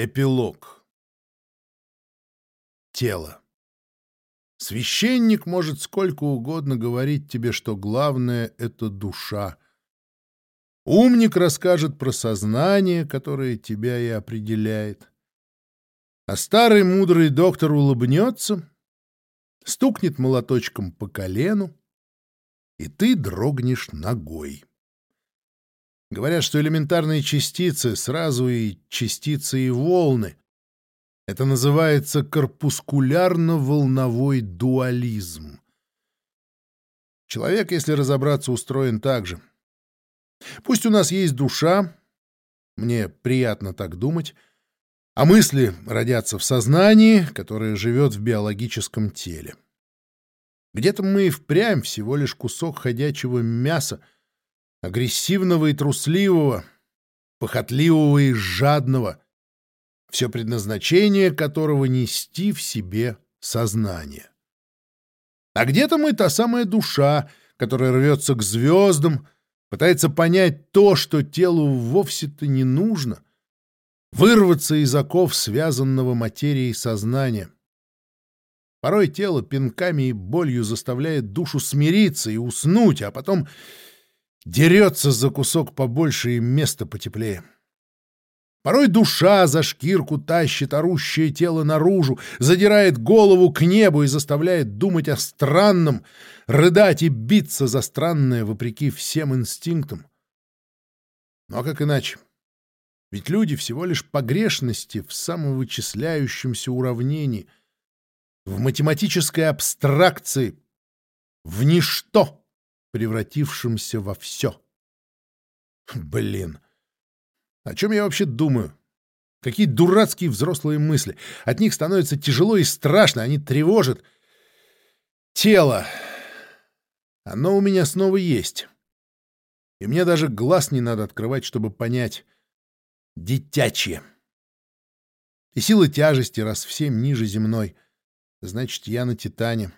Эпилог. Тело. Священник может сколько угодно говорить тебе, что главное — это душа. Умник расскажет про сознание, которое тебя и определяет. А старый мудрый доктор улыбнется, стукнет молоточком по колену, и ты дрогнешь ногой. Говорят, что элементарные частицы сразу и частицы, и волны. Это называется корпускулярно-волновой дуализм. Человек, если разобраться, устроен так же. Пусть у нас есть душа, мне приятно так думать, а мысли родятся в сознании, которое живет в биологическом теле. Где-то мы и впрямь всего лишь кусок ходячего мяса — агрессивного и трусливого, похотливого и жадного, все предназначение которого нести в себе сознание. А где-то мы та самая душа, которая рвется к звездам, пытается понять то, что телу вовсе-то не нужно, вырваться из оков связанного материей сознания. Порой тело пинками и болью заставляет душу смириться и уснуть, а потом Дерется за кусок побольше и место потеплее. Порой душа за шкирку тащит орущее тело наружу, задирает голову к небу и заставляет думать о странном, рыдать и биться за странное вопреки всем инстинктам. Но как иначе? Ведь люди всего лишь погрешности в самовычисляющемся уравнении, в математической абстракции, в ничто превратившимся во все. Блин, о чем я вообще думаю? Какие дурацкие взрослые мысли. От них становится тяжело и страшно, они тревожат. Тело. Оно у меня снова есть. И мне даже глаз не надо открывать, чтобы понять. Детячье. И сила тяжести раз в семь ниже земной. Значит, я на Титане.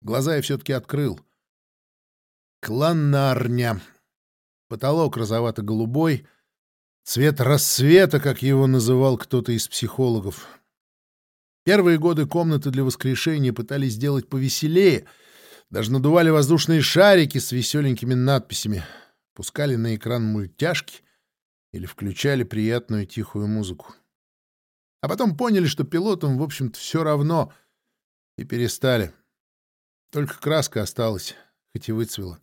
Глаза я все-таки открыл. Кланарня. Потолок розовато-голубой, цвет рассвета, как его называл кто-то из психологов. Первые годы комнаты для воскрешения пытались сделать повеселее, даже надували воздушные шарики с веселенькими надписями, пускали на экран мультяшки или включали приятную тихую музыку. А потом поняли, что пилотам, в общем-то, все равно, и перестали. Только краска осталась, хоть и выцвела.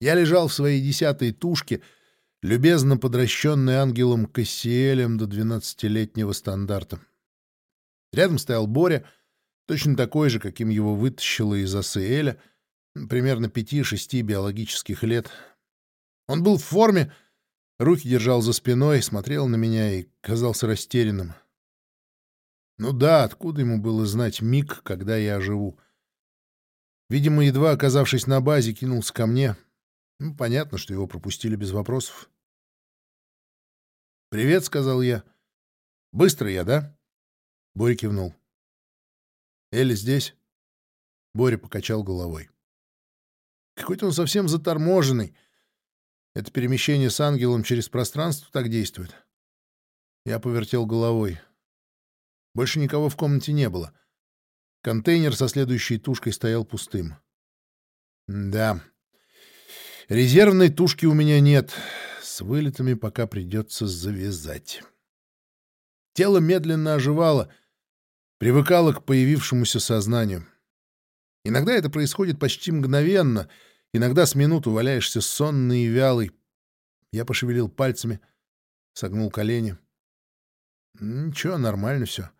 Я лежал в своей десятой тушке, любезно подращенной ангелом Кассиэлем до двенадцатилетнего стандарта. Рядом стоял Боря, точно такой же, каким его вытащило из Асиэля, примерно пяти-шести биологических лет. Он был в форме, руки держал за спиной, смотрел на меня и казался растерянным. Ну да, откуда ему было знать миг, когда я оживу? Видимо, едва оказавшись на базе, кинулся ко мне — ну, понятно, что его пропустили без вопросов. «Привет», — сказал я. «Быстро я, да?» Боря кивнул. «Элли здесь?» Боря покачал головой. «Какой-то он совсем заторможенный. Это перемещение с ангелом через пространство так действует». Я повертел головой. Больше никого в комнате не было. Контейнер со следующей тушкой стоял пустым. «Да», Резервной тушки у меня нет. С вылетами пока придется завязать. Тело медленно оживало, привыкало к появившемуся сознанию. Иногда это происходит почти мгновенно, иногда с минуту валяешься сонный и вялый. Я пошевелил пальцами, согнул колени. Ничего, нормально все.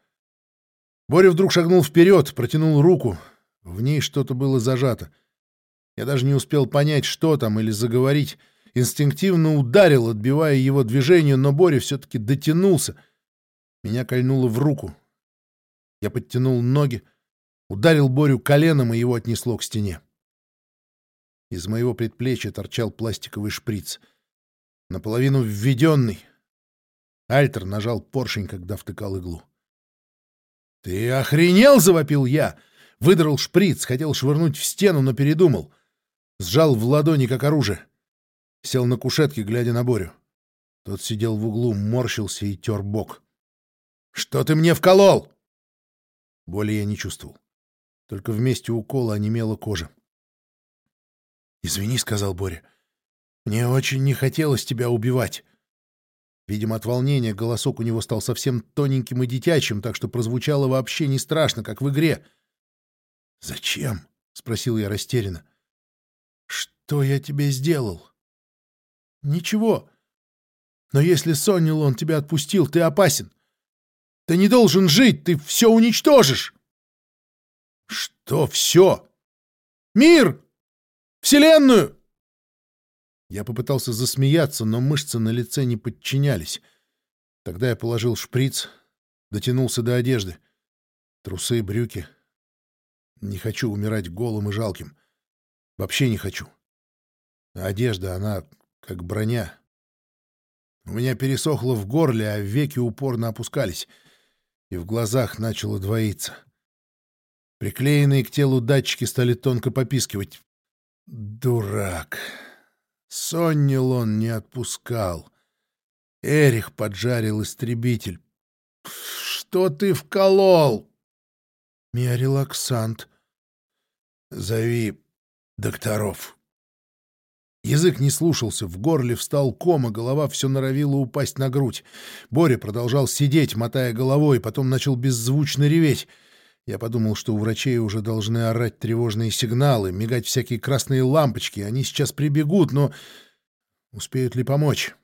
Боря вдруг шагнул вперед, протянул руку. В ней что-то было зажато — я даже не успел понять, что там, или заговорить. Инстинктивно ударил, отбивая его движение, но Боря все-таки дотянулся. Меня кольнуло в руку. Я подтянул ноги, ударил Борю коленом, и его отнесло к стене. Из моего предплечья торчал пластиковый шприц. Наполовину введенный. Альтер нажал поршень, когда втыкал иглу. «Ты охренел?» — завопил я. Выдрал шприц, хотел швырнуть в стену, но передумал сжал в ладони как оружие. Сел на кушетке, глядя на Борю. Тот сидел в углу, морщился и тер бок. «Что ты мне вколол?» Боли я не чувствовал. Только вместе укола онемела кожа. «Извини», — сказал Боря. «Мне очень не хотелось тебя убивать». Видимо, от волнения голосок у него стал совсем тоненьким и детячим, так что прозвучало вообще не страшно, как в игре. «Зачем?» — спросил я растерянно. «Что я тебе сделал?» «Ничего. Но если Соннилон тебя отпустил, ты опасен. Ты не должен жить, ты все уничтожишь!» «Что все?» «Мир! Вселенную!» Я попытался засмеяться, но мышцы на лице не подчинялись. Тогда я положил шприц, дотянулся до одежды. Трусы, брюки. Не хочу умирать голым и жалким. Вообще не хочу. А одежда, она как броня. У меня пересохло в горле, а веки упорно опускались, и в глазах начало двоиться. Приклеенные к телу датчики стали тонко попискивать. Дурак. Соннил он не отпускал. Эрих поджарил истребитель. «Что ты вколол?» «Миорелаксант». «Зови докторов». Язык не слушался, в горле встал ком, а голова все норовила упасть на грудь. Боря продолжал сидеть, мотая головой, потом начал беззвучно реветь. Я подумал, что у врачей уже должны орать тревожные сигналы, мигать всякие красные лампочки. Они сейчас прибегут, но успеют ли помочь?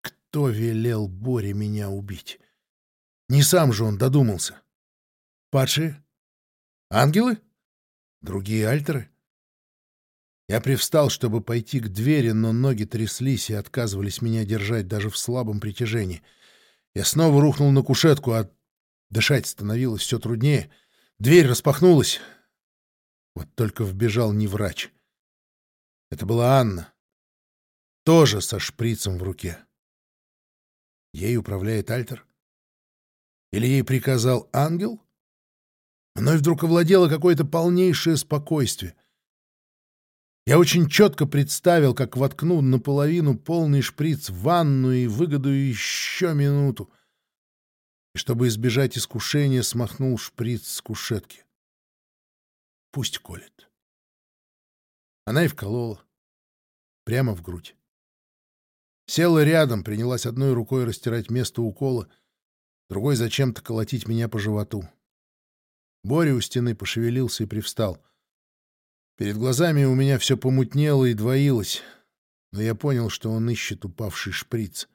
Кто велел Боре меня убить? Не сам же он додумался. Падшие? Ангелы? Другие альтеры? Я привстал, чтобы пойти к двери, но ноги тряслись и отказывались меня держать даже в слабом притяжении. Я снова рухнул на кушетку, а Дышать становилось все труднее. Дверь распахнулась. Вот только вбежал не врач. Это была Анна. Тоже со шприцем в руке. Ей управляет Альтер? Или ей приказал ангел? Мной вдруг овладело какое-то полнейшее спокойствие. Я очень четко представил, как воткну наполовину полный шприц в ванну и выгодую еще минуту и, чтобы избежать искушения, смахнул шприц с кушетки. Пусть колет. Она и вколола. Прямо в грудь. Села рядом, принялась одной рукой растирать место укола, другой зачем-то колотить меня по животу. Боря у стены пошевелился и привстал. Перед глазами у меня все помутнело и двоилось, но я понял, что он ищет упавший шприц.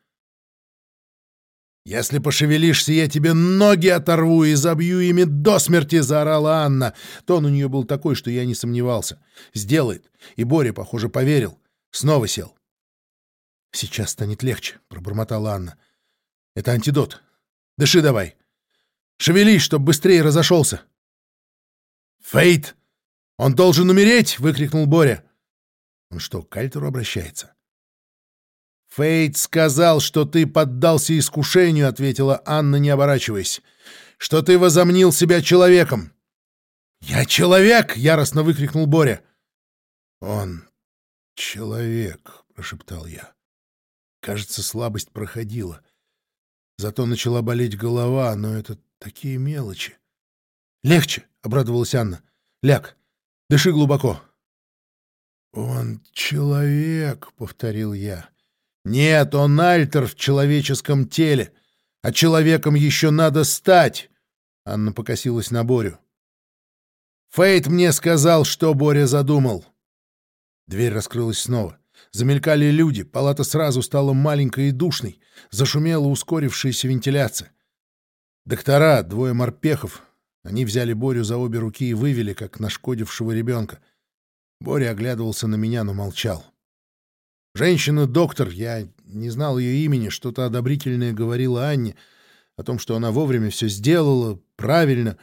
«Если пошевелишься, я тебе ноги оторву и забью ими до смерти!» — заорала Анна. Тон у нее был такой, что я не сомневался. «Сделает!» И Боря, похоже, поверил. Снова сел. «Сейчас станет легче», — пробормотала Анна. «Это антидот. Дыши давай. Шевелись, чтоб быстрее разошелся». «Фейт! Он должен умереть!» — выкрикнул Боря. Он что, к Альтеру обращается? «Фейт сказал, что ты поддался искушению», — ответила Анна, не оборачиваясь. «Что ты возомнил себя человеком». «Я человек!» — яростно выкрикнул Боря. «Он человек», — прошептал я. Кажется, слабость проходила. Зато начала болеть голова, но это такие мелочи. «Легче!» — обрадовалась Анна. «Ляг, дыши глубоко». «Он человек», — повторил я. Нет, он альтер в человеческом теле, а человеком еще надо стать. Анна покосилась на Борю. Фейт мне сказал, что Боря задумал. Дверь раскрылась снова. Замелькали люди, палата сразу стала маленькой и душной, зашумела ускорившаяся вентиляция. Доктора, двое морпехов, они взяли Борю за обе руки и вывели, как нашкодившего ребенка. Боря оглядывался на меня, но молчал. Женщина-доктор, я не знал ее имени, что-то одобрительное говорила Анне о том, что она вовремя все сделала, правильно.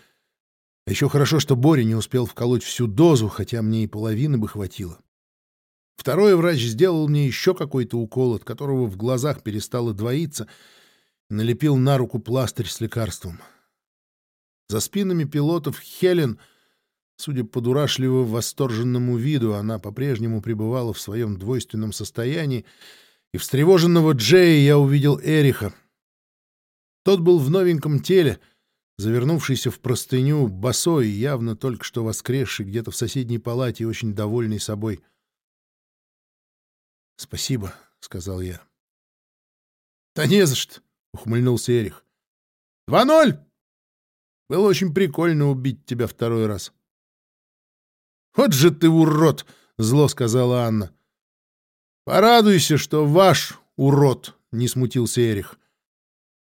А еще хорошо, что Боря не успел вколоть всю дозу, хотя мне и половины бы хватило. Второй врач сделал мне еще какой-то укол, от которого в глазах перестало двоиться, и налепил на руку пластырь с лекарством. За спинами пилотов Хелен — Судя по дурашливо восторженному виду, она по-прежнему пребывала в своем двойственном состоянии и встревоженного Джея я увидел Эриха. Тот был в новеньком теле, завернувшийся в простыню, босой, явно только что воскресший где-то в соседней палате и очень довольный собой. «Спасибо», — сказал я. «Да не за что», — ухмыльнулся Эрих. «Два ноль! Было очень прикольно убить тебя второй раз». «Вот же ты урод!» — зло сказала Анна. «Порадуйся, что ваш урод!» — не смутился Эрих.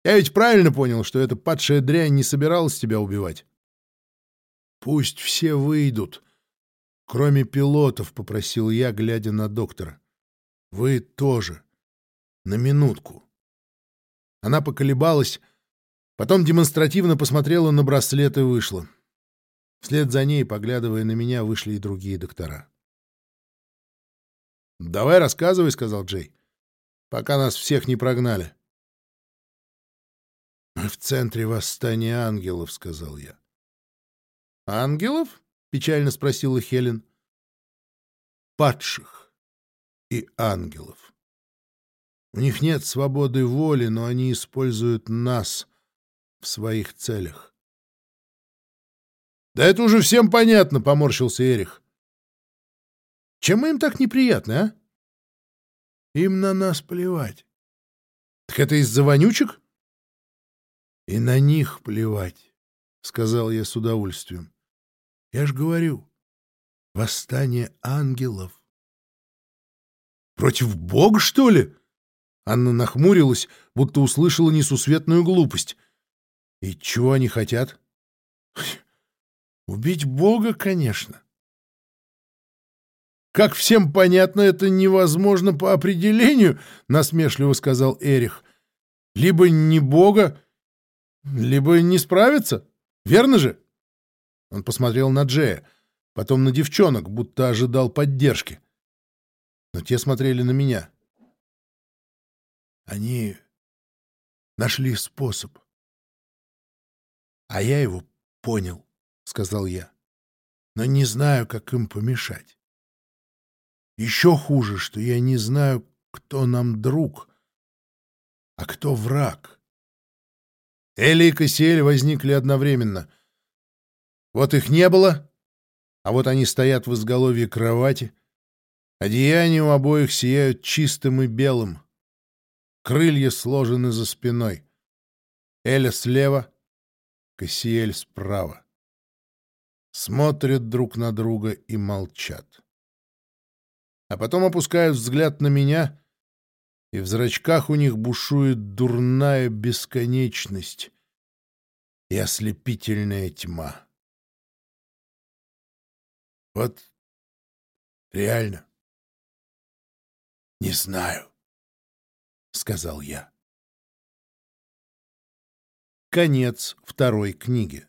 «Я ведь правильно понял, что эта падшая дрянь не собиралась тебя убивать?» «Пусть все выйдут, кроме пилотов», — попросил я, глядя на доктора. «Вы тоже. На минутку». Она поколебалась, потом демонстративно посмотрела на браслет и вышла. Вслед за ней, поглядывая на меня, вышли и другие доктора. «Давай рассказывай», — сказал Джей, — «пока нас всех не прогнали». «Мы в центре восстания ангелов», — сказал я. «Ангелов?» — печально спросила Хелен. «Падших и ангелов. У них нет свободы воли, но они используют нас в своих целях». «Да это уже всем понятно», — поморщился Эрих. Чем им так неприятно, а? Им на нас плевать. Так это из-за вонючек? И на них плевать, — сказал я с удовольствием. Я ж говорю, восстание ангелов. Против Бога, что ли? Анна нахмурилась, будто услышала несусветную глупость. И чего они хотят? Убить Бога, конечно. Как всем понятно, это невозможно по определению, насмешливо сказал Эрих. Либо не бога, либо не справится. Верно же? Он посмотрел на Джея, потом на девчонок, будто ожидал поддержки. Но те смотрели на меня. Они нашли способ. А я его понял, сказал я. Но не знаю, как им помешать. Еще хуже, что я не знаю, кто нам друг, а кто враг. Элли и Кассиэль возникли одновременно. Вот их не было, а вот они стоят в изголовье кровати. Одеяния у обоих сияют чистым и белым. Крылья сложены за спиной. Эля слева, Кассиэль справа. Смотрят друг на друга и молчат а потом опускают взгляд на меня, и в зрачках у них бушует дурная бесконечность и ослепительная тьма. Вот реально не знаю, — сказал я. Конец второй книги.